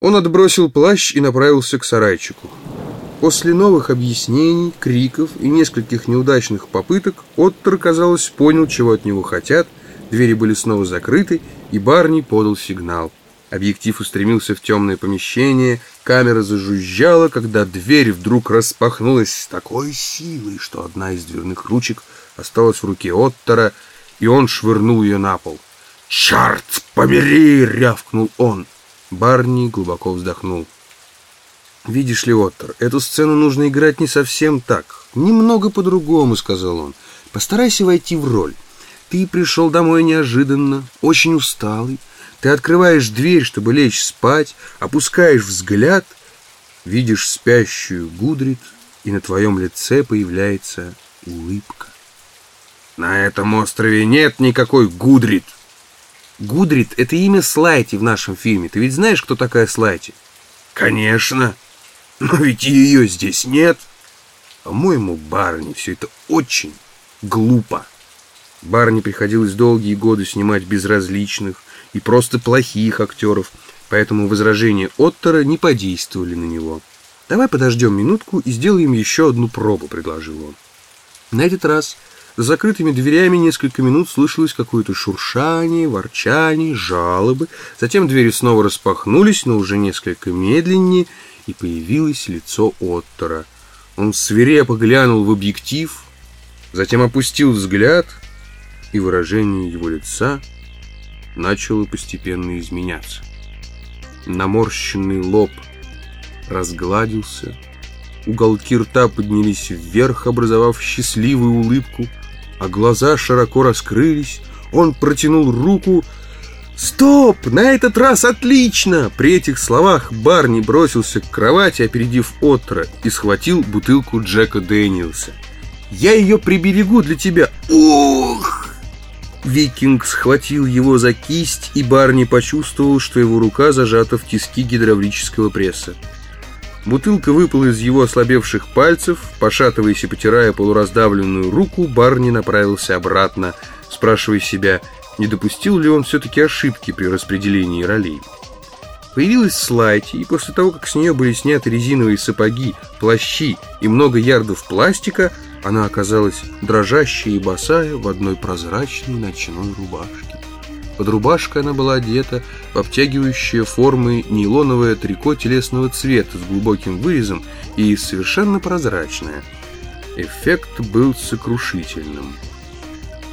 Он отбросил плащ и направился к сарайчику. После новых объяснений, криков и нескольких неудачных попыток Оттер, казалось, понял, чего от него хотят, двери были снова закрыты, и Барни подал сигнал. Объектив устремился в темное помещение, камера зажужжала, когда дверь вдруг распахнулась с такой силой, что одна из дверных ручек осталась в руке Оттера, и он швырнул ее на пол. «Черт побери!» — рявкнул он. Барни глубоко вздохнул. «Видишь ли, Оттер, эту сцену нужно играть не совсем так. Немного по-другому», — сказал он. «Постарайся войти в роль. Ты пришел домой неожиданно, очень усталый. Ты открываешь дверь, чтобы лечь спать, опускаешь взгляд, видишь спящую Гудрит, и на твоем лице появляется улыбка. На этом острове нет никакой Гудрит. Гудрит — это имя Слайти в нашем фильме. Ты ведь знаешь, кто такая Слайти? Конечно. Но ведь ее здесь нет. По-моему, Барни, все это очень глупо. Барни приходилось долгие годы снимать безразличных и просто плохих актеров, поэтому возражения Оттера не подействовали на него. «Давай подождем минутку и сделаем еще одну пробу», — предложил он. На этот раз за закрытыми дверями несколько минут слышалось какое-то шуршание, ворчание, жалобы. Затем двери снова распахнулись, но уже несколько медленнее, и появилось лицо Оттера. Он свирепо глянул в объектив, затем опустил взгляд, и выражение его лица начало постепенно изменяться. Наморщенный лоб разгладился, уголки рта поднялись вверх, образовав счастливую улыбку — а глаза широко раскрылись. Он протянул руку. «Стоп! На этот раз отлично!» При этих словах Барни бросился к кровати, опередив Оттера, и схватил бутылку Джека Дэниелса. «Я ее приберегу для тебя!» «Ух!» Викинг схватил его за кисть, и Барни почувствовал, что его рука зажата в тиски гидравлического пресса. Бутылка выпала из его ослабевших пальцев. Пошатываясь и потирая полураздавленную руку, Барни направился обратно, спрашивая себя, не допустил ли он все-таки ошибки при распределении ролей. Появилась Слайти, и после того, как с нее были сняты резиновые сапоги, плащи и много ярдов пластика, она оказалась дрожащая и босая в одной прозрачной ночной рубашке. Под рубашкой она была одета в обтягивающие формы нейлоновое трико телесного цвета с глубоким вырезом и совершенно прозрачное. Эффект был сокрушительным.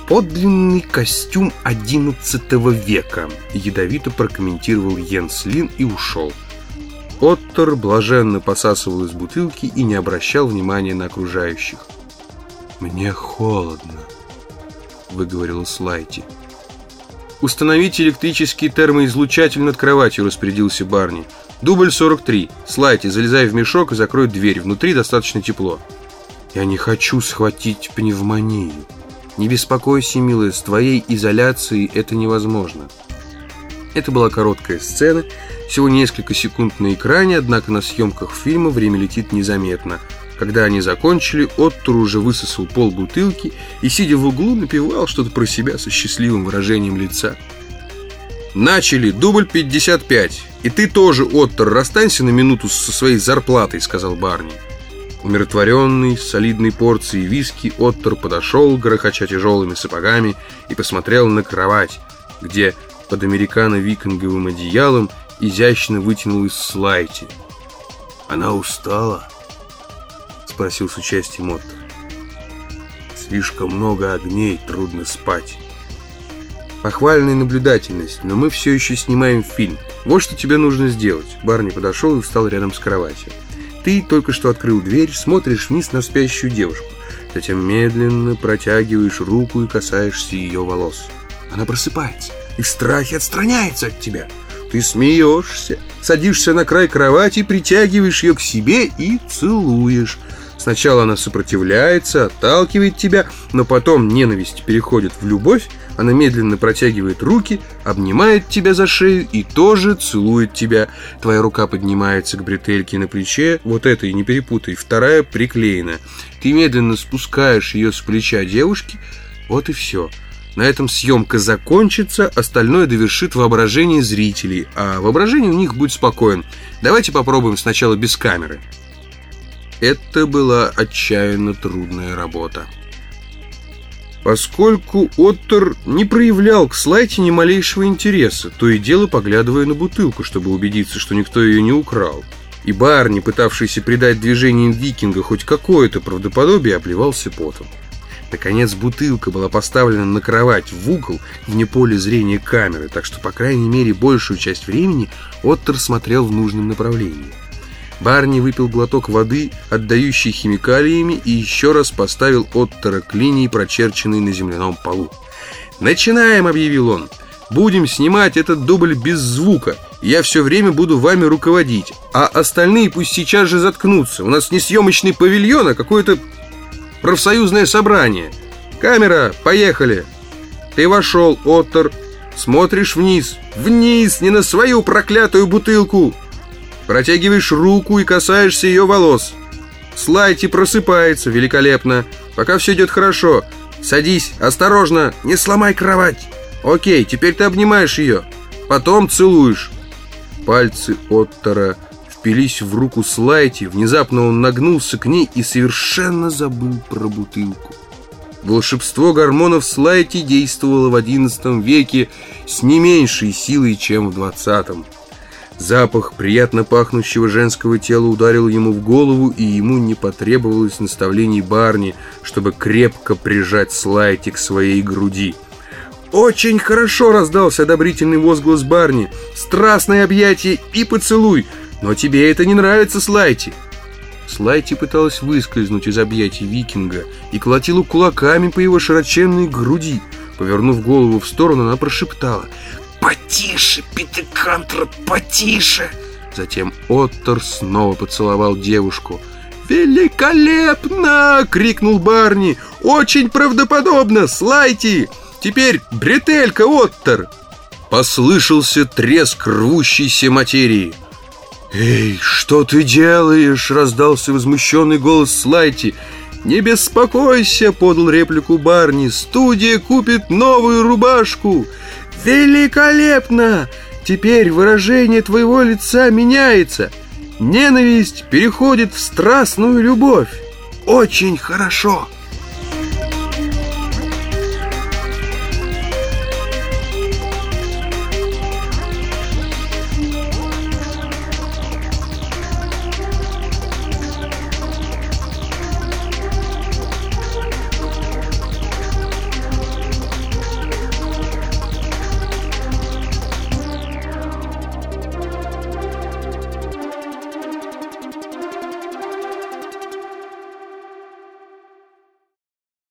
«Подлинный костюм XI века», — ядовито прокомментировал Йенс Лин и ушел. Оттер блаженно посасывал из бутылки и не обращал внимания на окружающих. «Мне холодно», — выговорила Слайти. «Установите электрический термоизлучатель над кроватью», — распорядился Барни. «Дубль 43. Слайте, залезай в мешок и закрой дверь. Внутри достаточно тепло». «Я не хочу схватить пневмонию». «Не беспокойся, милая, с твоей изоляцией это невозможно». Это была короткая сцена, всего несколько секунд на экране, однако на съемках фильма время летит незаметно — когда они закончили, Оттур уже высосал пол бутылки и, сидя в углу, напевал что-то про себя со счастливым выражением лица. «Начали, дубль 55. И ты тоже, Оттор, расстанься на минуту со своей зарплатой», — сказал Барни. Умиротворенный, с солидной порцией виски, Оттор подошел, грохоча тяжелыми сапогами, и посмотрел на кровать, где под американо-викинговым одеялом изящно вытянулась слайти. Она устала спросил с участием Оттер. Слишком много огней, трудно спать. Похвальная наблюдательность, но мы все еще снимаем фильм. Вот что тебе нужно сделать. Барни подошел и встал рядом с кроватью. Ты только что открыл дверь, смотришь вниз на спящую девушку. Затем медленно протягиваешь руку и касаешься ее волос. Она просыпается и в страхе отстраняется от тебя. Ты смеешься, садишься на край кровати, притягиваешь ее к себе и целуешь. Сначала она сопротивляется, отталкивает тебя, но потом ненависть переходит в любовь, она медленно протягивает руки, обнимает тебя за шею и тоже целует тебя. Твоя рука поднимается к бретельке на плече, вот это и не перепутай, вторая приклеена. Ты медленно спускаешь ее с плеча девушки, вот и все. На этом съемка закончится, остальное довершит воображение зрителей, а воображение у них будет спокоен. Давайте попробуем сначала без камеры. Это была отчаянно трудная работа. Поскольку Оттер не проявлял к Слайте ни малейшего интереса, то и дело поглядывая на бутылку, чтобы убедиться, что никто ее не украл. И Барни, пытавшийся придать движениям викинга хоть какое-то правдоподобие, обливался потом. Наконец бутылка была поставлена на кровать в угол вне поля зрения камеры, так что, по крайней мере, большую часть времени Оттер смотрел в нужном направлении. Барни выпил глоток воды, отдающей химикалиями, и еще раз поставил Оттера к линии, прочерченной на земляном полу. «Начинаем!» — объявил он. «Будем снимать этот дубль без звука. Я все время буду вами руководить, а остальные пусть сейчас же заткнутся. У нас не съемочный павильон, а какое-то профсоюзное собрание. Камера, поехали!» «Ты вошел, Оттер. Смотришь вниз. Вниз, не на свою проклятую бутылку!» Протягиваешь руку и касаешься ее волос. Слайти просыпается, великолепно. Пока все идет хорошо. Садись, осторожно, не сломай кровать. Окей, теперь ты обнимаешь ее. Потом целуешь. Пальцы Оттера впились в руку Слайти. Внезапно он нагнулся к ней и совершенно забыл про бутылку. Волшебство гормонов Слайти действовало в XI веке с не меньшей силой, чем в XX. Запах приятно пахнущего женского тела ударил ему в голову, и ему не потребовалось наставлений Барни, чтобы крепко прижать Слайти к своей груди. «Очень хорошо!» — раздался одобрительный возглас Барни. «Страстное объятие и поцелуй! Но тебе это не нравится, Слайти!» Слайти пыталась выскользнуть из объятий викинга и колотила кулаками по его широченной груди. Повернув голову в сторону, она прошептала «Потише, Питекантро, потише!» Затем Оттер снова поцеловал девушку. «Великолепно!» — крикнул Барни. «Очень правдоподобно! Слайти! Теперь бретелька, Оттер!» Послышался треск рвущейся материи. «Эй, что ты делаешь?» — раздался возмущенный голос Слайти. «Не беспокойся!» — подал реплику Барни. «Студия купит новую рубашку!» «Великолепно! Теперь выражение твоего лица меняется. Ненависть переходит в страстную любовь. Очень хорошо!»